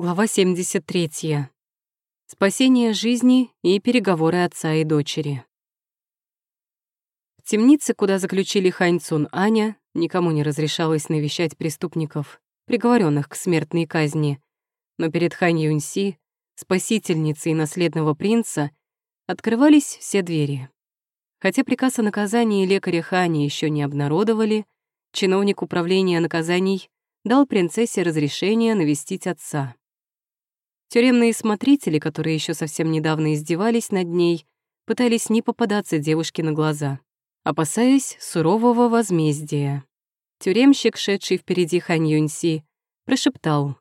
Глава 73. Спасение жизни и переговоры отца и дочери. В темнице, куда заключили Хань Цун Аня, никому не разрешалось навещать преступников, приговоренных к смертной казни. Но перед Хань Юньси, спасительницей наследного принца, открывались все двери. Хотя приказ о наказании лекаря Хани еще не обнародовали, чиновник управления наказаний дал принцессе разрешение навестить отца. Тюремные смотрители, которые еще совсем недавно издевались над ней, пытались не попадаться девушке на глаза, опасаясь сурового возмездия. Тюремщик, шедший впереди Хань Юньси, прошептал.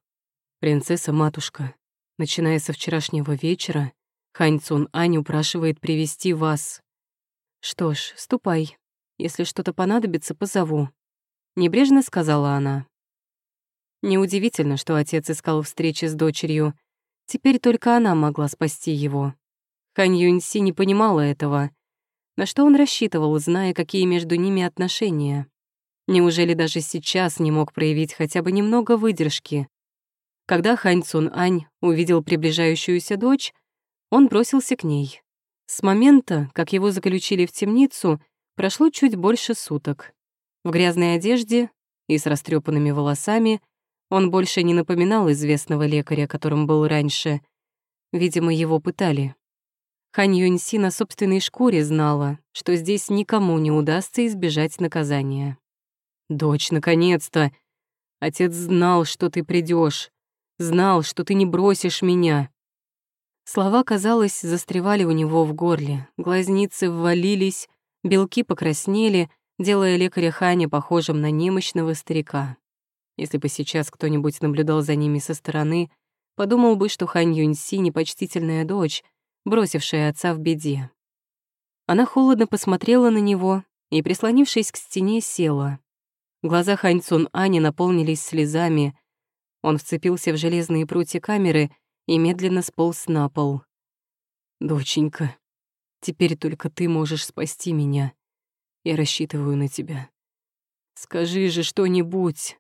«Принцесса-матушка, начиная со вчерашнего вечера, Хань Цун Ань упрашивает привести вас». «Что ж, ступай. Если что-то понадобится, позову», — небрежно сказала она. Неудивительно, что отец искал встречи с дочерью — Теперь только она могла спасти его. Хань Юньси не понимала этого. На что он рассчитывал, зная, какие между ними отношения? Неужели даже сейчас не мог проявить хотя бы немного выдержки? Когда Хань Цун Ань увидел приближающуюся дочь, он бросился к ней. С момента, как его заключили в темницу, прошло чуть больше суток. В грязной одежде и с растрепанными волосами — он больше не напоминал известного лекаря, которым был раньше. Видимо, его пытали. Хань Юньси на собственной шкуре знала, что здесь никому не удастся избежать наказания. «Дочь, наконец-то! Отец знал, что ты придешь, знал, что ты не бросишь меня». Слова, казалось, застревали у него в горле, глазницы ввалились, белки покраснели, делая лекаря Ханя похожим на немощного старика. Если бы сейчас кто-нибудь наблюдал за ними со стороны, подумал бы, что Хань Юньси — непочтительная дочь, бросившая отца в беде. Она холодно посмотрела на него и, прислонившись к стене, села. Глаза Хань Цун Ани наполнились слезами. Он вцепился в железные прутья камеры и медленно сполз на пол. «Доченька, теперь только ты можешь спасти меня. Я рассчитываю на тебя. Скажи же что-нибудь».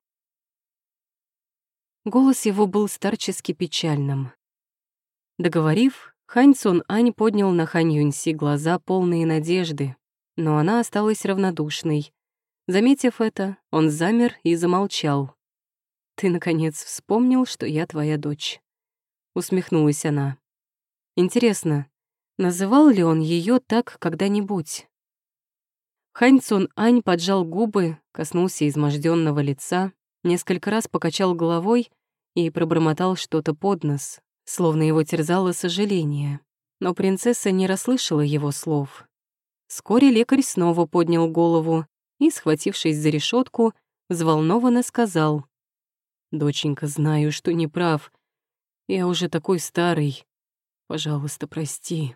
Голос его был старчески печальным. Договорив, Хань Цун Ань поднял на Хань Юньси глаза, полные надежды, но она осталась равнодушной. Заметив это, он замер и замолчал. «Ты, наконец, вспомнил, что я твоя дочь», — усмехнулась она. «Интересно, называл ли он ее так когда-нибудь?» Хань Цун Ань поджал губы, коснулся изможденного лица, несколько раз покачал головой и пробормотал что-то под нос, словно его терзало сожаление. Но принцесса не расслышала его слов. Вскоре лекарь снова поднял голову и, схватившись за решетку, взволнованно сказал. «Доченька, знаю, что не прав. Я уже такой старый. Пожалуйста, прости.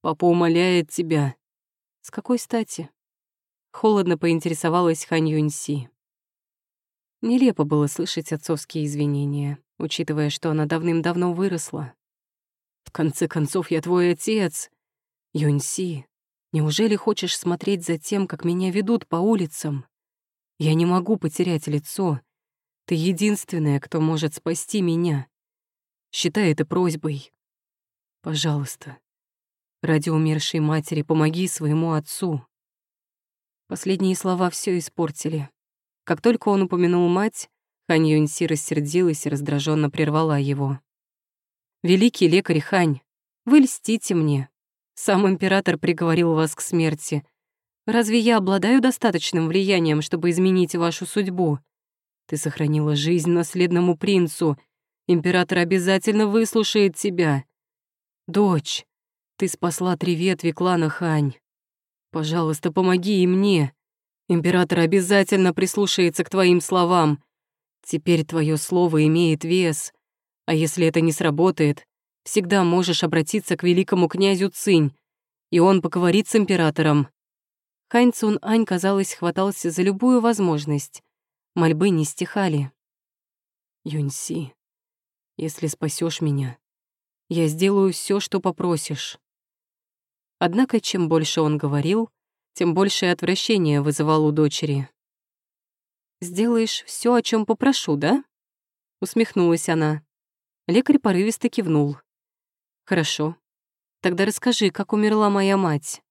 Папа умоляет тебя». «С какой стати?» Холодно поинтересовалась Хань Юньси. Нелепо было слышать отцовские извинения, учитывая, что она давным-давно выросла. «В конце концов, я твой отец. Юньси, неужели хочешь смотреть за тем, как меня ведут по улицам? Я не могу потерять лицо. Ты единственная, кто может спасти меня. Считай это просьбой. Пожалуйста, ради умершей матери помоги своему отцу». Последние слова все испортили. Как только он упомянул мать, Хань Юньси рассердилась и раздраженно прервала его. «Великий лекарь Хань, вы льстите мне. Сам император приговорил вас к смерти. Разве я обладаю достаточным влиянием, чтобы изменить вашу судьбу? Ты сохранила жизнь наследному принцу. Император обязательно выслушает тебя. Дочь, ты спасла три ветви клана Хань. Пожалуйста, помоги и мне. Император обязательно прислушается к твоим словам. Теперь твое слово имеет вес. А если это не сработает, всегда можешь обратиться к великому князю Цинь, и он поговорит с императором». Хань Цун Ань, казалось, хватался за любую возможность. Мольбы не стихали. «Юньси, если спасешь меня, я сделаю все, что попросишь». Однако, чем больше он говорил, тем большее отвращение вызывал у дочери. «Сделаешь все, о чем попрошу, да?» — усмехнулась она. Лекарь порывисто кивнул. «Хорошо. Тогда расскажи, как умерла моя мать».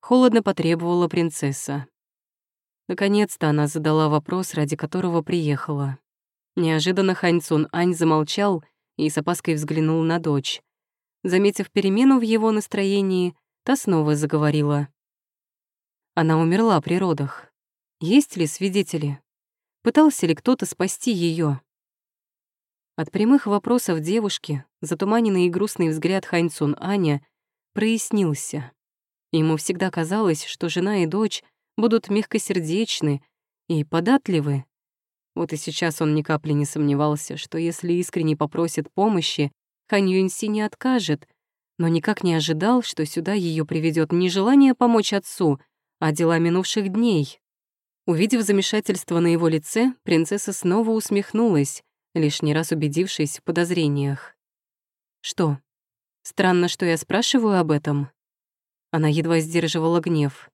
Холодно потребовала принцесса. Наконец-то она задала вопрос, ради которого приехала. Неожиданно Хань Цун Ань замолчал и с опаской взглянул на дочь. Заметив перемену в его настроении, та снова заговорила. Она умерла при родах. Есть ли свидетели? Пытался ли кто-то спасти ее? От прямых вопросов девушки, затуманенный и грустный взгляд Хань Цун Аня прояснился. Ему всегда казалось, что жена и дочь будут мягкосердечны и податливы. Вот и сейчас он ни капли не сомневался, что если искренне попросит помощи, Хань Юньси не откажет, но никак не ожидал, что сюда ее приведет не желание помочь отцу, а дела минувших дней. Увидев замешательство на его лице, принцесса снова усмехнулась, лишний раз убедившись в подозрениях. «Что? Странно, что я спрашиваю об этом?» Она едва сдерживала гнев.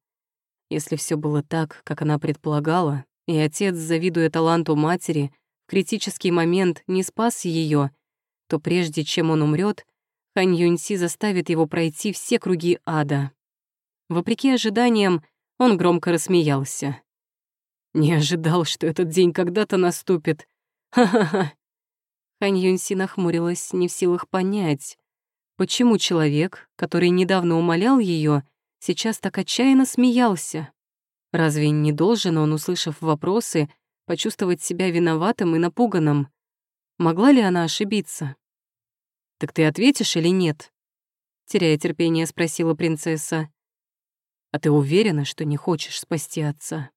Если все было так, как она предполагала, и отец, завидуя таланту матери, в критический момент не спас ее, то прежде чем он умрет, Хань Юньси заставит его пройти все круги ада. Вопреки ожиданиям, он громко рассмеялся. «Не ожидал, что этот день когда-то наступит. Ха-ха-ха!» Хань Юньси нахмурилась, не в силах понять, почему человек, который недавно умолял ее, сейчас так отчаянно смеялся. Разве не должен он, услышав вопросы, почувствовать себя виноватым и напуганным? Могла ли она ошибиться? «Так ты ответишь или нет?» Теряя терпение, спросила принцесса. «А ты уверена, что не хочешь спасти отца?»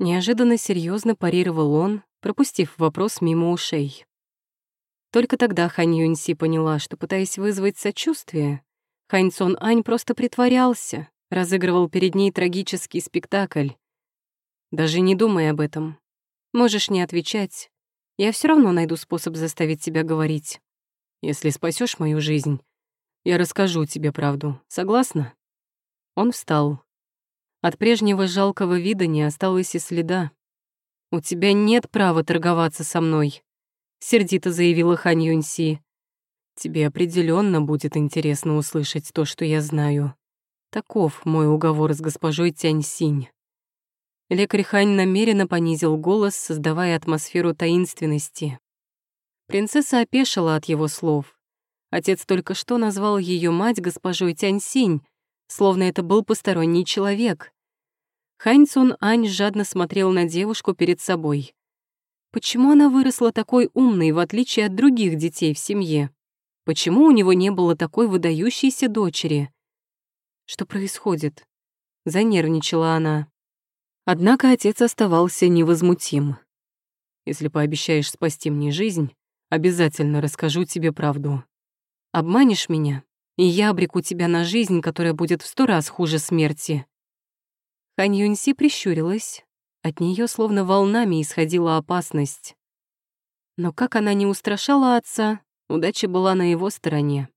Неожиданно серьезно парировал он, пропустив вопрос мимо ушей. Только тогда Хань Юньси поняла, что, пытаясь вызвать сочувствие, Хань Цон Ань просто притворялся, разыгрывал перед ней трагический спектакль. Даже не думай об этом. Можешь не отвечать. Я все равно найду способ заставить тебя говорить. Если спасешь мою жизнь, я расскажу тебе правду. Согласна? Он встал. От прежнего жалкого вида не осталось и следа. «У тебя нет права торговаться со мной», — сердито заявила Хан Юньси. Тебе определенно будет интересно услышать то, что я знаю. Таков мой уговор с госпожой Тяньсинь. Лекарь Хань намеренно понизил голос, создавая атмосферу таинственности. Принцесса опешила от его слов. Отец только что назвал ее мать госпожой Тяньсинь, словно это был посторонний человек. Хань Цун Ань жадно смотрел на девушку перед собой. Почему она выросла такой умной, в отличие от других детей в семье? Почему у него не было такой выдающейся дочери? Что происходит? Занервничала она. Однако отец оставался невозмутим. Если пообещаешь спасти мне жизнь, обязательно расскажу тебе правду. Обманешь меня, и я обреку тебя на жизнь, которая будет в сто раз хуже смерти. Хань Юньси прищурилась. От нее словно волнами исходила опасность. Но как она не устрашала отца, Удача была на его стороне.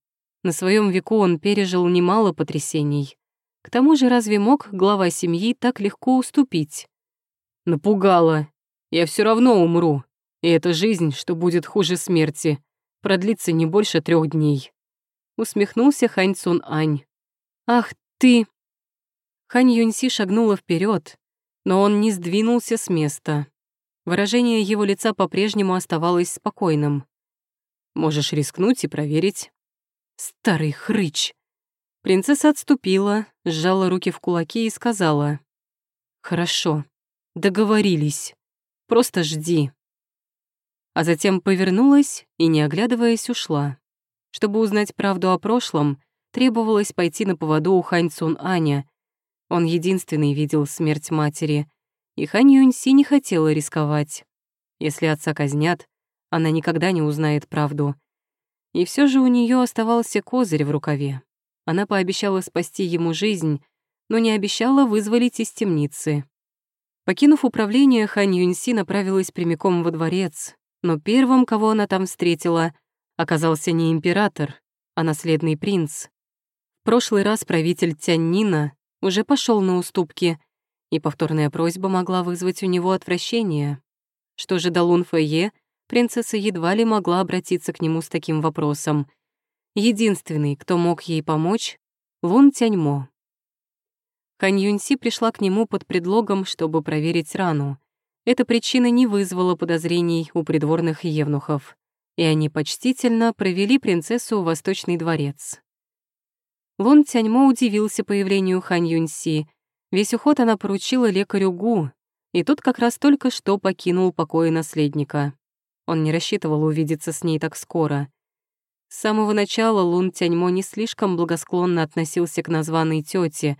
На своем веку он пережил немало потрясений. К тому же разве мог глава семьи так легко уступить? Напугала. Я все равно умру. И эта жизнь, что будет хуже смерти, продлится не больше трех дней. Усмехнулся Хань Цун Ань. Ах ты! Хань Юньси шагнула вперед, но он не сдвинулся с места. Выражение его лица по-прежнему оставалось спокойным. Можешь рискнуть и проверить». «Старый хрыч!» Принцесса отступила, сжала руки в кулаки и сказала. «Хорошо, договорились. Просто жди». А затем повернулась и, не оглядываясь, ушла. Чтобы узнать правду о прошлом, требовалось пойти на поводу у Хань Цун Аня. Он единственный видел смерть матери, и Хань Юньси не хотела рисковать. Если отца казнят, она никогда не узнает правду. И все же у нее оставался козырь в рукаве. Она пообещала спасти ему жизнь, но не обещала вызволить из темницы. Покинув управление, Хань Юньси направилась прямиком во дворец, но первым, кого она там встретила, оказался не император, а наследный принц. В прошлый раз правитель Тяньнина уже пошел на уступки, и повторная просьба могла вызвать у него отвращение. Что же до Лун Фэйе, принцесса едва ли могла обратиться к нему с таким вопросом. Единственный, кто мог ей помочь — Лун Тяньмо. Хань Юньси пришла к нему под предлогом, чтобы проверить рану. Эта причина не вызвала подозрений у придворных евнухов, и они почтительно провели принцессу в Восточный дворец. Лун Тяньмо удивился появлению Хань Юньси. Весь уход она поручила лекарю Гу, и тот как раз только что покинул покои наследника. Он не рассчитывал увидеться с ней так скоро. С самого начала Лун Тяньмо не слишком благосклонно относился к названной тете.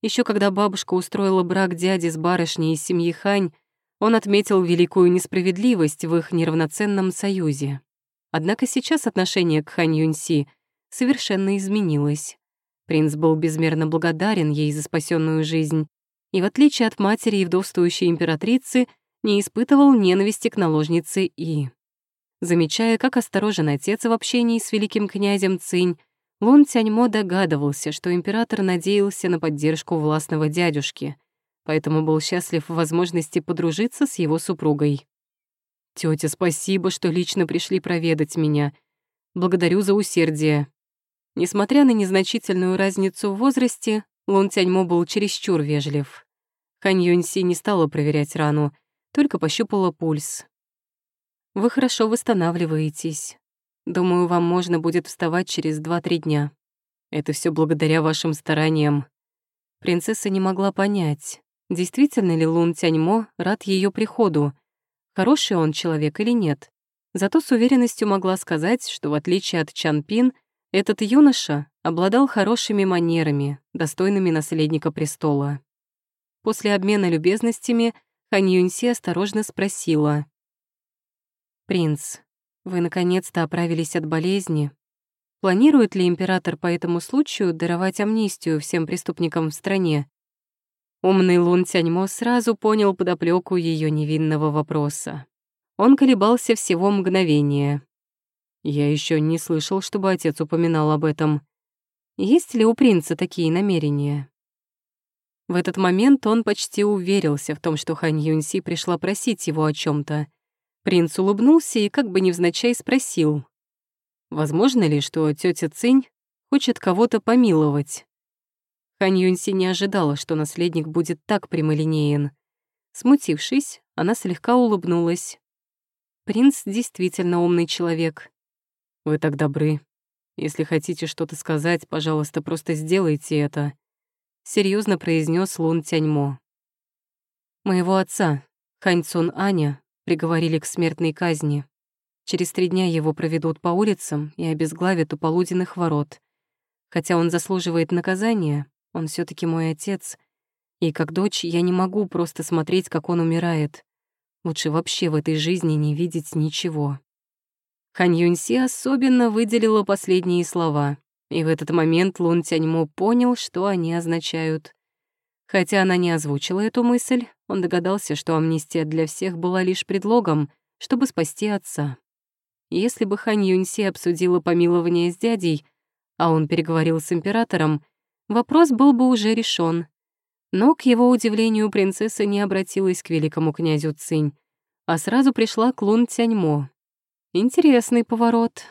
Еще когда бабушка устроила брак дяди с барышней из семьи Хань, он отметил великую несправедливость в их неравноценном союзе. Однако сейчас отношение к Хань Юньси совершенно изменилось. Принц был безмерно благодарен ей за спасенную жизнь и, в отличие от матери и вдовствующей императрицы, не испытывал ненависти к наложнице И. Замечая, как осторожен отец в общении с великим князем Цинь, Лун Тяньмо догадывался, что император надеялся на поддержку властного дядюшки, поэтому был счастлив в возможности подружиться с его супругой. «Тётя, спасибо, что лично пришли проведать меня. Благодарю за усердие». Несмотря на незначительную разницу в возрасте, Лун Тяньмо был чересчур вежлив. Хань Юньси не стала проверять рану, только пощупала пульс, вы хорошо восстанавливаетесь. Думаю, вам можно будет вставать через 2-3 дня. Это все благодаря вашим стараниям. Принцесса не могла понять, действительно ли Лун Тяньмо рад ее приходу, хороший он человек или нет. Зато с уверенностью могла сказать, что в отличие от Чан Пин, этот юноша обладал хорошими манерами, достойными наследника престола. После обмена любезностями Хань Юньси осторожно спросила. «Принц, вы наконец-то оправились от болезни. Планирует ли император по этому случаю даровать амнистию всем преступникам в стране?» Умный Лун Тяньмо сразу понял подоплеку ее невинного вопроса. Он колебался всего мгновение. Я еще не слышал, чтобы отец упоминал об этом. Есть ли у принца такие намерения? В этот момент он почти уверился в том, что Хань Юньси пришла просить его о чем то Принц улыбнулся и как бы невзначай спросил. «Возможно ли, что тетя Цинь хочет кого-то помиловать?» Хань Юньси не ожидала, что наследник будет так прямолинеен. Смутившись, она слегка улыбнулась. «Принц действительно умный человек». «Вы так добры. Если хотите что-то сказать, пожалуйста, просто сделайте это», — серьезно произнес Лун Тяньмо. «Моего отца, Хань Цун Аня, приговорили к смертной казни. Через три дня его проведут по улицам и обезглавят у полуденных ворот. Хотя он заслуживает наказания, он все таки мой отец. И как дочь я не могу просто смотреть, как он умирает. Лучше вообще в этой жизни не видеть ничего. Хан Юньси особенно выделила последние слова, и в этот момент Лун Тяньмо понял, что они означают. Хотя она не озвучила эту мысль, он догадался, что амнистия для всех была лишь предлогом, чтобы спасти отца. Если бы Хань Юньси обсудила помилование с дядей, а он переговорил с императором, вопрос был бы уже решен. Но, к его удивлению, принцесса не обратилась к великому князю Цинь, а сразу пришла к Лун Тяньмо. Интересный поворот.